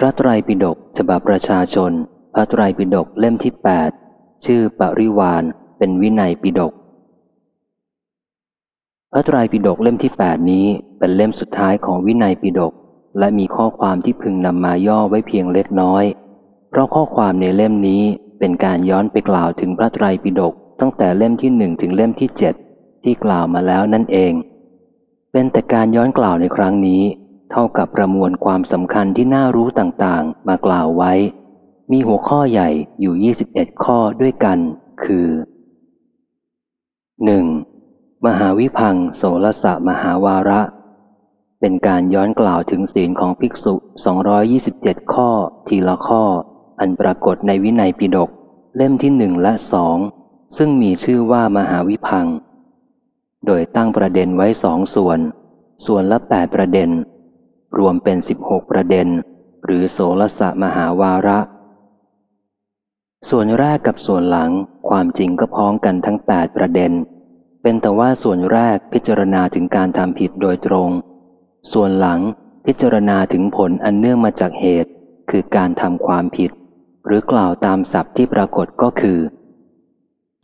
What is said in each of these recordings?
พระไตรปิฎกฉบับประชาชน พระไตรปิฎกเล่มที่ 8 ชื่อปริวานเป็นวินัยปิฎกพระไตรปิฎกเล่มที่ 8 นี้เป็นเล่มสุดท้ายของวินัยปิฎกและมีข้อความที่พึงนำมาย่อไว้เพียงเล็กน้อย เพราะข้อความในเล่มนี้เป็นการย้อนไปกล่าวถึงพระไตรปิฎกตั้งแต่เล่มที่หนึ่งถึงเล่มที่เจ็ดที่กล่าวมาแล้วนั่นเอง เป็นแต่การย้อนกล่าวในครั้งนี้ เท่ากับประมวลความสำคัญที่น่ารู้ต่างๆ มากล่าวไว้ มีหัวข้อใหญ่อยู่ 21 ข้อด้วยกัน คือ 1. มหาวิพังโสรสะมหาวาระ เป็นการย้อนกล่าวถึงศีลของภิกษุ 227 ข้อ ทีละข้อ อันปรากฏในวินัยปิฎกเล่มที่หนึ่งและสองซึ่งมีชื่อว่ามหาวิพัง โดยตั้งประเด็นไว้สองส่วน ส่วนละแปดประเด็น รวมเป็นสิบหกประเด็น หรือโสรสะมหาวาระ ส่วนแรกกับส่วนหลังความจริงก็พ้องกันทั้งแปดประเด็น เป็นแต่ว่าส่วนแรกพิจารณาถึงการทำผิดโดยตรง ส่วนหลังพิจารณาถึงผลอันเนื่องมาจากเหตุ คือการทำความผิด หรือกล่าวตามศัพท์ที่ปรากฏก็คือ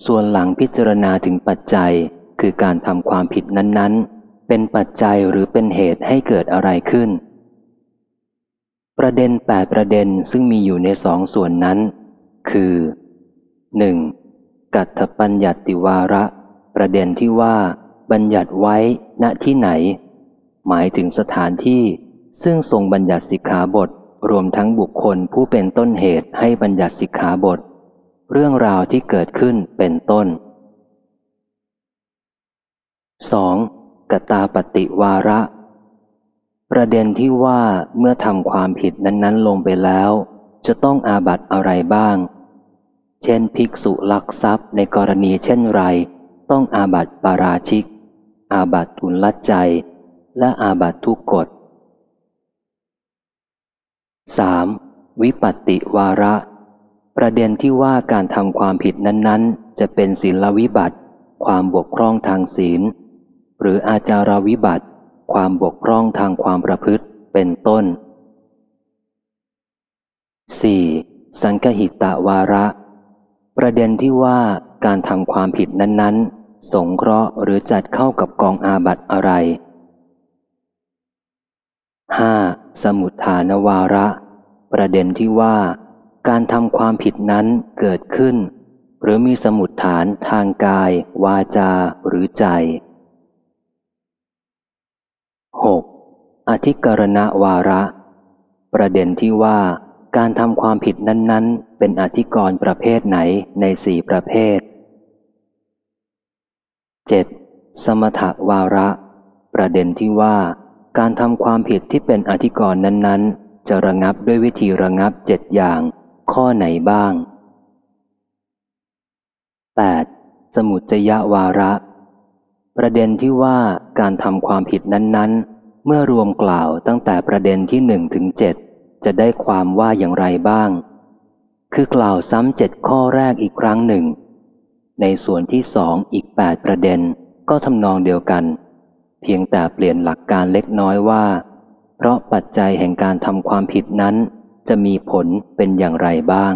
ส่วนหลังพิจารณาถึงปัจจัย คือการทำความผิดนั้นๆ เป็นปัจจัยหรือเป็นเหตุให้เกิดอะไรขึ้น ประเด็นแปดประเด็นซึ่งมีอยู่ในสองส่วนนั้น คือ 1. กัตถปัญญัติวาระ ประเด็นที่ว่าบัญญัติไว้ณที่ไหน หมายถึงสถานที่ซึ่งทรงบัญญัติสิกขาบท รวมทั้งบุคคลผู้เป็นต้นเหตุให้บัญญัติสิกขาบท เรื่องราวที่เกิดขึ้นเป็นต้น 2. กตาปฏิวาระ ประเด็นที่ว่าเมื่อทำความผิดนั้นๆ ลงไปแล้ว จะต้องอาบัตอะไรบ้าง เช่น ภิกษุลักทรัพย์ในกรณีเช่นไร ต้องอาบัตปาราชิก อาบัตทุนลัดใจ และอาบัตทุกกฎ 3. วิปัตติวาระ ประเด็นที่ว่าการทำความผิดนั้นๆ จะเป็นศีลวิบัติ ความบกพร่องทางศีล หรืออาจารวิบัติ ความบกพร่องทางความประพฤติเป็นต้น 4. สังคหิตะวาระ ประเด็นที่ว่าการทำความผิดนั้นๆ สงเคราะห์หรือจัดเข้ากับกองอาบัตอะไร 5. สมุทฐานวาระ ประเด็นที่ว่าการทำความผิดนั้นเกิดขึ้น หรือมีสมุดฐานทางกาย วาจาหรือใจ 6. อธิกรณวาระ ประเด็นที่ว่าการทำความผิดนั้นๆ เป็นอธิกรณ์ประเภทไหนในสี่ประเภท 7. สมถวาระ ประเด็นที่ว่าการทำความผิดที่เป็นอธิกรณ์นั้นๆ จะระงับด้วยวิธีระงับเจ็ดอย่าง ข้อไหนบ้าง 8. สมุจยวาระ ประเด็นที่ว่าการทำความผิดนั้นๆ เมื่อรวมกล่าวตั้งแต่ประเด็นที่หนึ่งถึงเจ็ดจะได้ความว่าอย่างไรบ้าง คือกล่าวซ้ำเจ็ดข้อแรกอีกครั้งหนึ่ง ในส่วนที่สองอีกแปดประเด็นก็ทำนองเดียวกัน เพียงแต่เปลี่ยนหลักการเล็กน้อยว่า เพราะปัจจัยแห่งการทำความผิดนั้น จะมีผลเป็นอย่างไรบ้าง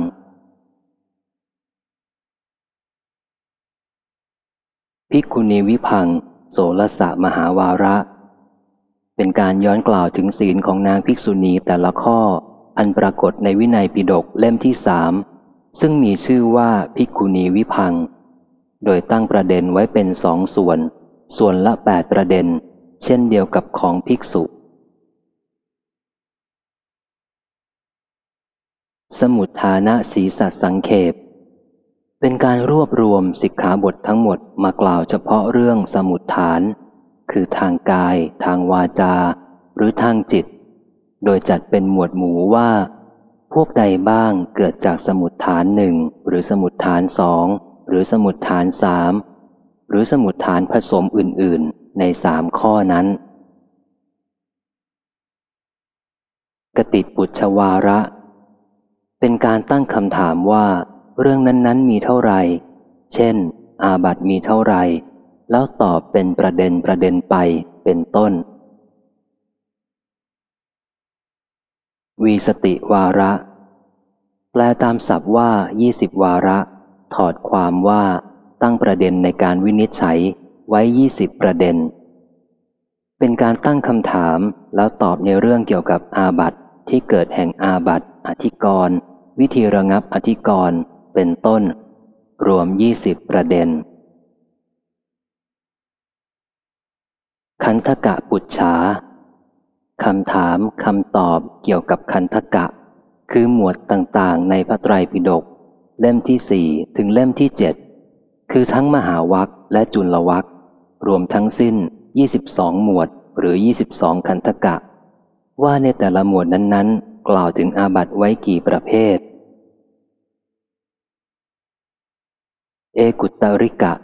พิกุณีวิพัง โสรสะมหาวาระ เป็นการย้อนกล่าวถึงศีลของนางภิกษุณีแต่ละข้อ อันปรากฏในวินัยปิฎกเล่มที่สามซึ่งมีชื่อว่าพิกุณีวิพัง โดยตั้งประเด็นไว้เป็นสองส่วน ส่วนละแปดประเด็น เช่นเดียวกับของภิกษุ สมุทฐานะสีสัสังเขปเป็นการรวบรวมสิกขาบททั้งหมดมากล่าวเฉพาะเรื่องสมุทฐาน คือทางกาย ทางวาจา หรือทางจิต โดยจัดเป็นหมวดหมู่ว่า พวกใดบ้างเกิดจากสมุทฐานหนึ่งหรือสมุทฐานสองหรือสมุทฐานสามหรือสมุทฐานผสมอื่น ๆ ในสามข้อนั้น กติปุชวาระ เป็นการตั้งคำถามว่า เรื่องนั้น ๆ มีเท่าไหร่ เช่น อาบัตมีเท่าไหร่ แล้วตอบเป็นประเด็นประเด็นไปเป็นต้น วีสติวาระ แปลตามศัพท์ว่ายี่สิบวาระ ถอดความว่าตั้งประเด็นในการวินิจฉัยไว้ยี่สิบประเด็น เป็นการตั้งคำถามแล้วตอบในเรื่องเกี่ยวกับอาบัตที่เกิดแห่งอาบัตอธิกรณวิธีระงับอธิกรณเป็นต้น รวมยี่สิบประเด็น คันธกะปุจฉาคำถามคำตอบเกี่ยวกับคันธกะ คือหมวดต่างๆ ในพระไตรปิฎกเล่มที่สี่ถึงเล่มที่เจ็ดคือทั้งมหาวัคและจุลวัครวมทั้งสิ้น 22 หมวดหรือ 22 คันธกะ ว่าในแต่ละหมวดนั้นๆ กล่าวถึงอาบัตไว้กี่ประเภท เอกุตตริกะ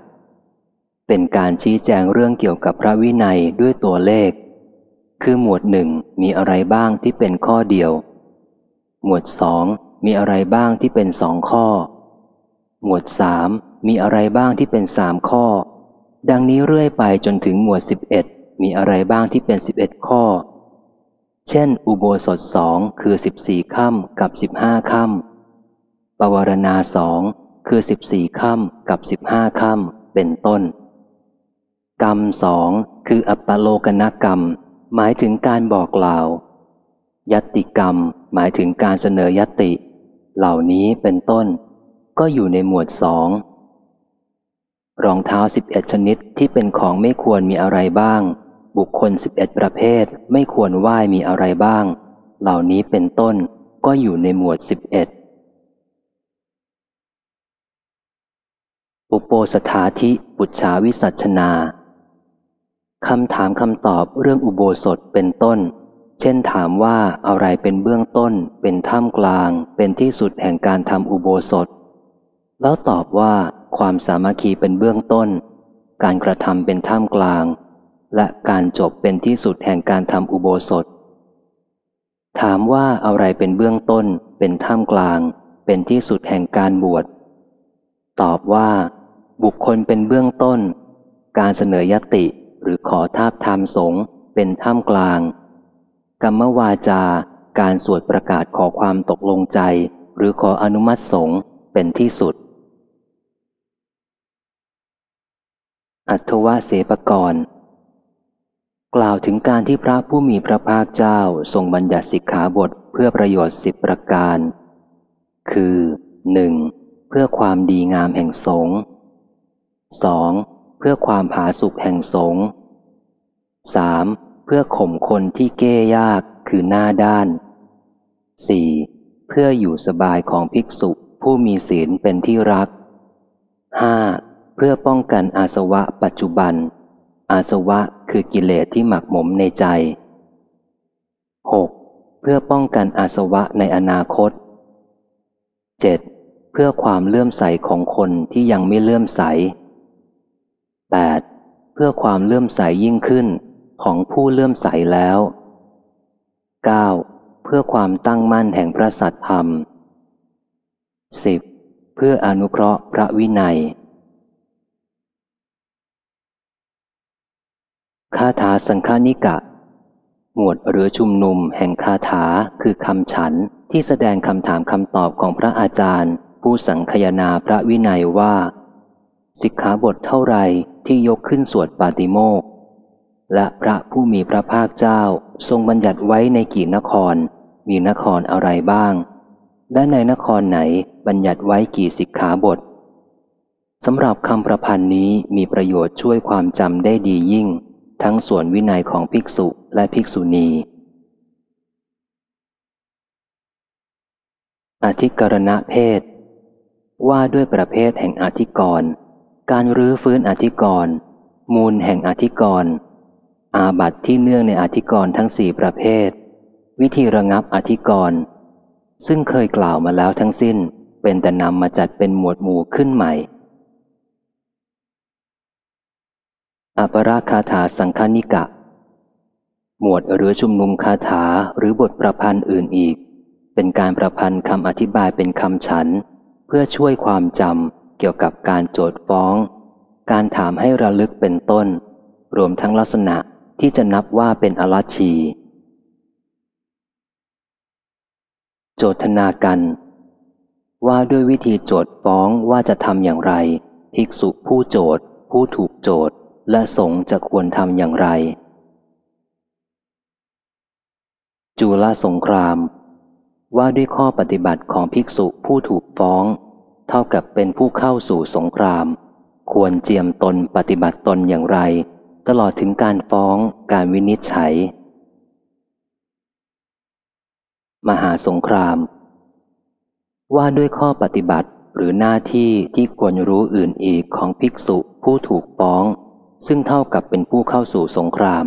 เป็นการชี้แจงเรื่องเกี่ยวกับพระวินัยด้วยตัวเลข คือหมวดหนึ่งมีอะไรบ้างที่เป็นข้อเดียว หมวดสองมีอะไรบ้างที่เป็นสองข้อ หมวดสามมีอะไรบ้างที่เป็นสามข้อ ดังนี้เรื่อยไปจนถึงหมวดสิบเอ็ดมีอะไรบ้างที่เป็นสิบเอ็ดข้อ เช่น อุโบสถสองคือสิบสี่ค่ำกับสิบห้าค่ำปวารณาสองคือสิบสี่ค่ำกับสิบห้าค่ำเป็นต้น รรมสองคืออัปปโลกนกรรม หมายถึงการบอกกล่าวยติกรรมหมายถึงการเสนอยติ เหล่านี้เป็นต้น ก็อยู่ในหมวดสองรองเท้าสิบเอ็ดชนิดที่เป็นของไม่ควรมีอะไรบ้าง บุคคลสิบเอ็ดประเภทไม่ควรไหว้มีอะไรบ้าง เหล่านี้เป็นต้นก็อยู่ในหมวดสิบเอ็ดอุปโปสถาธิปุจฉาวิสัชนา คำถามคำตอบเรื่องอุโบสถเป็นต้น เช่นถามว่าอะไรเป็นเบื้องต้น เป็นท่ามกลาง เป็นที่สุดแห่งการทำอุโบสถ แล้วตอบว่าความสามัคคีเป็นเบื้องต้น การกระทำเป็นท่ามกลาง และการจบเป็นที่สุดแห่งการทำอุโบสถ ถามว่าอะไรเป็นเบื้องต้น เป็นท่ามกลาง เป็นที่สุดแห่งการบวช ตอบว่า บุคคลเป็นเบื้องต้น การเสนอยติ หรือขอทาบทามสงเป็นท่ามกลาง กรรมวาจาการสวดประกาศขอความตกลงใจ หรือขออนุมัติสงเป็นที่สุด อัทวะเสปกรกล่าวถึงการที่พระผู้มีพระภาคเจ้าทรงบัญญัติสิกขาบทเพื่อประโยชน์สิบประการ คือหนึ่งเพื่อความดีงามแห่งสงฆ์สอง พื่อความผาสุกแห่งสงฆ์สามเพื่อข่มคนที่เก้ยากคือหน้าด้านสี่เพื่ออยู่สบายของภิกษุผู้มีศีลเป็นที่รักห้าเพื่อป้องกันอาสวะปัจจุบัน อาสวะคือกิเลสที่หมักหมมในใจ 6. เพื่อป้องกันอาสวะในอนาคต 7. เพื่อความเลื่อมใสของคนที่ยังไม่เลื่อมใส 8. เพื่อความเลื่อมใสยิ่งขึ้นของผู้เลื่อมใสแล้ว 9. เพื่อความตั้งมั่นแห่งพระสัตธรรม 10. เพื่ออนุเคราะห์พระวินัยคาถาสังฆานิกะ หมวดหรือชุมนุมแห่งคาถาคือคำฉันที่แสดงคำถามคำตอบของพระอาจารย์ ผู้สังคยนาพระวินัยว่า สิกขาบทเท่าไร ที่ยกขึ้นสวดปาติโมกและพระผู้มีพระภาคเจ้าทรงบัญญัติไว้ในกี่นคร มีนครอะไรบ้าง และในนครไหนบัญญัติไว้กี่สิกขาบทสำหรับคำประพันธ์นี้มีประโยชน์ช่วยความจำได้ดียิ่ง ทั้งส่วนวินัยของภิกษุและภิกษุณี อธิกรณะเพศ ว่าด้วยประเภทแห่งอธิกรณ์ การรื้อฟื้นอธิกรณ์มูลแห่งอธิกรณ์อาบัติที่เนื่องในอธิกรณ์ทั้งสี่ประเภท วิธีระงับอธิกรณ์ซึ่งเคยกล่าวมาแล้วทั้งสิ้น เป็นแต่นำมาจัดเป็นหมวดหมู่ขึ้นใหม่ อปราคาถาสังฆนิกะ หมวดหรือชุมนุมคาถาหรือบทประพันธ์อื่นอีก เป็นการประพันธ์คำอธิบายเป็นคำฉัน เพื่อช่วยความจำ เกี่ยวกับการโจทฟ้อง การถามให้ระลึกเป็นต้น รวมทั้งลักษณะที่จะนับว่าเป็นอรัชี โจทนากัน ว่าด้วยวิธีโจทฟ้องว่าจะทำอย่างไร ภิกษุผู้โจทผู้ถูกโจทและสงฆ์จะควรทำอย่างไร จุลสงคราม ว่าด้วยข้อปฏิบัติของภิกษุผู้ถูกฟ้อง เท่ากับเป็นผู้เข้าสู่สงคราม ควรเจียมตนปฏิบัติตนอย่างไร ตลอดถึงการฟ้องการวินิจฉัย มหาสงคราม ว่าด้วยข้อปฏิบัติหรือหน้าที่ที่ควรรู้อื่นอีกของภิกษุผู้ถูกฟ้อง ซึ่งเท่ากับเป็นผู้เข้าสู่สงคราม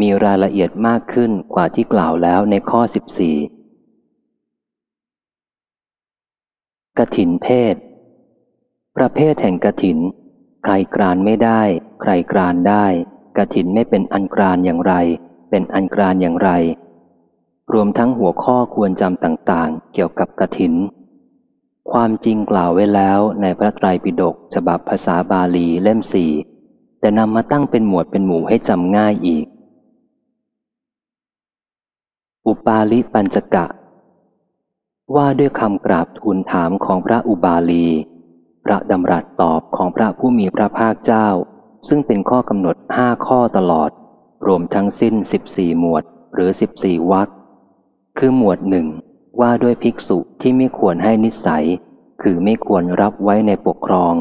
มีรายละเอียดมากขึ้นกว่าที่กล่าวแล้วในข้อ 14 กถินเพศ ประเภทแห่งกถิน ใครกรานไม่ได้ ใครกรานได้ กถินไม่เป็นอันกรานอย่างไร เป็นอันกรานอย่างไร รวมทั้งหัวข้อควรจำต่างๆ เกี่ยวกับกถิน ความจริงกล่าวไว้แล้วในพระไตรปิฎกฉบับภาษาบาลีเล่มสี่แต่นำมาตั้งเป็นหมวดเป็นหมู่ให้จำง่ายอีก อุปาลิปัญจกะ ว่าด้วยคำกราบทูลถามของพระอุบาลี พระดำรัสตอบของพระผู้มีพระภาคเจ้า ซึ่งเป็นข้อกำหนดห้าข้อตลอด รวมทั้งสิ้นสิบสี่หมวดหรือสิบสี่วรรคคือหมวดหนึ่งว่าด้วยภิกษุที่ไม่ควรให้นิสัย คือไม่ควรรับไว้ในปกครอง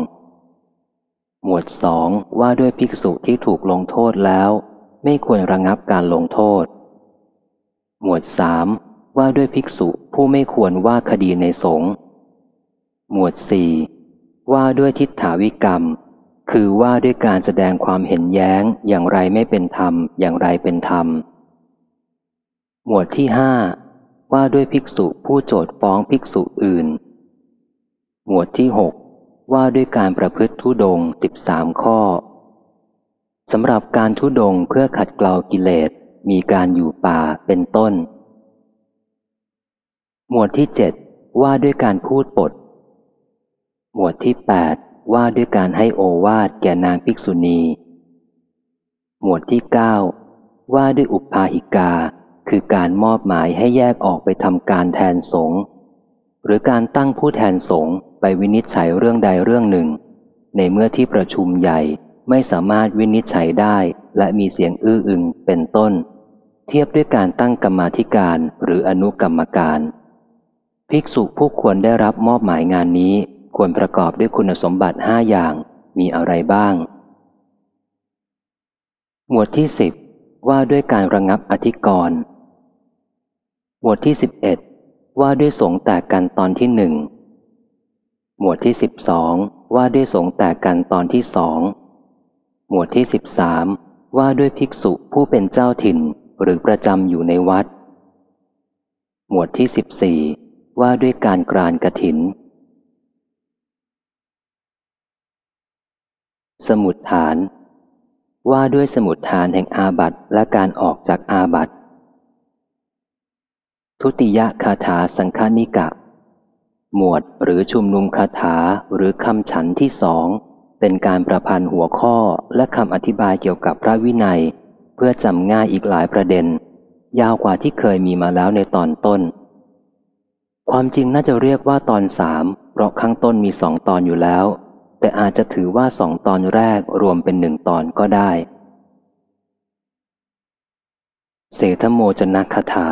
หมวดสองว่าด้วยภิกษุที่ถูกลงโทษแล้ว ไม่ควรระงับการลงโทษ หมวดสาม ว่าด้วยภิกษุผู้ไม่ควรว่าคดีในสงฆ์หมวดสี่ว่าด้วยทิฏฐาวิกรรม คือว่าด้วยการแสดงความเห็นแย้งอย่างไรไม่เป็นธรรม อย่างไรเป็นธรรม หมวดที่ห้าว่าด้วยภิกษุผู้โจทฟ้องภิกษุอื่น หมวดที่หกว่าด้วยการประพฤติทุดงสิบสามข้อสำหรับการทุดงเพื่อขัดเกลากิเลสมีการอยู่ป่าเป็นต้น หมวดที่เจ็ดว่าด้วยการพูดปด หมวดที่แปดว่าด้วยการให้โอวาดแก่นางภิกษุณี หมวดที่เก้าว่าด้วยอุปาหิกา คือการมอบหมายให้แยกออกไปทำการแทนสงฆ์หรือการตั้งผู้แทนสงฆ์ไปวินิจฉัยเรื่องใดเรื่องหนึ่ง ในเมื่อที่ประชุมใหญ่ไม่สามารถวินิจฉัยได้และมีเสียงอื้ออึงเป็นต้น เทียบด้วยการตั้งกรรมาธิการหรืออนุกรรมการ ภิกษุผู้ควรได้รับมอบหมายงานนี้ควรประกอบด้วยคุณสมบัติห้าอย่างมีอะไรบ้าง หมวดที่สิบว่าด้วยการระงับอธิกรณ์หมวดที่สิบเอ็ดว่าด้วยสงแตกกันตอนที่หนึ่งหมวดที่สิบสองว่าด้วยสงแตกกันตอนที่สองหมวดที่สิบสามว่าด้วยภิกษุผู้เป็นเจ้าถิ่นหรือประจำอยู่ในวัด หมวดที่สิบสี่ ว่าด้วยการกรานกระถิน สมุดฐาน ว่าด้วยสมุดฐานแห่งอาบัตและการออกจากอาบัตทุติยคาถาสังฆานิกะ หมวดหรือชุมนุมคาถาหรือคำฉันที่สอง เป็นการประพันธ์หัวข้อและคำอธิบายเกี่ยวกับพระวินัย เพื่อจำง่ายอีกหลายประเด็น ยาวกว่าที่เคยมีมาแล้วในตอนต้น ความจริงน่าจะเรียกว่าตอนสามเพราะข้างต้นมีสองตอนอยู่แล้ว แต่อาจจะถือว่าสองตอนแรกรวมเป็นหนึ่งตอนก็ได้ เสธโมจนะคาถา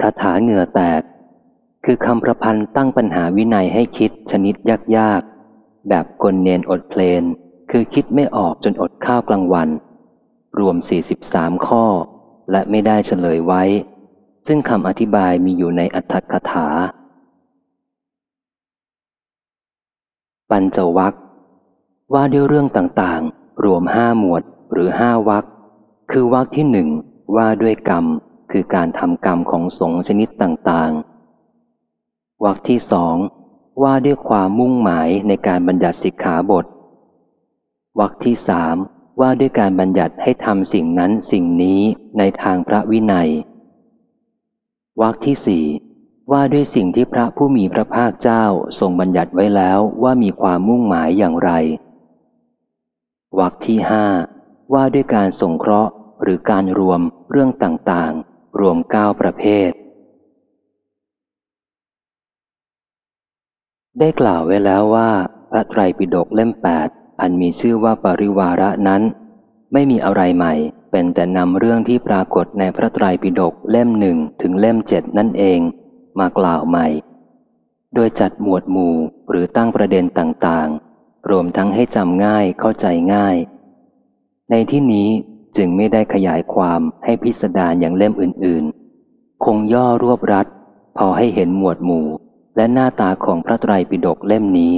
คาถาเหงื่อแตก คือคำประพันธ์ตั้งปัญหาวินัยให้คิดชนิดยากๆ แบบกลเนนอดเพลน คือคิดไม่ออกจนอดข้าวกลางวัน รวม 43 ข้อ และไม่ได้เฉลยไว้ ซึ่งคำอธิบายมีอยู่ในอัตถกถา ปัญจวัคว่าด้วยเรื่องต่างๆ รวมห้าหมวดหรือห้าวัคคือวัคที่หนึ่งว่าด้วยกรรม คือการทำกรรมของสงชนิดต่างๆวรรคที่สองว่าด้วยความมุ่งหมายในการบัญญัติสิกขาบทวรรคที่สามว่าด้วยการบัญญัติให้ทำสิ่งนั้นสิ่งนี้ในทางพระวินัย วรรคที่สี่ว่าด้วยสิ่งที่พระผู้มีพระภาคเจ้าทรงบัญญัติไว้แล้วว่ามีความมุ่งหมายอย่างไรวรรคที่ห้าว่าด้วยการสงเคราะห์ หรือการรวมเรื่องต่างๆ รวมเก้าประเภท ได้กล่าวไว้แล้วว่า พระไตรปิฎกเล่มแปดอันมีชื่อว่าปริวาระนั้น ไม่มีอะไรใหม่ เป็นแต่นำเรื่องที่ปรากฏในพระไตรปิฎกเล่มหนึ่งถึงเล่มเจ็ดนั่นเองมากล่าวใหม่ โดยจัดหมวดหมู่หรือตั้งประเด็นต่างๆ รวมทั้งให้จำง่ายเข้าใจง่าย ในที่นี้จึงไม่ได้ขยายความให้พิสดารอย่างเล่มอื่นๆ คงย่อรวบรัดพอให้เห็นหมวดหมู่และหน้าตาของพระไตรปิฎกเล่มนี้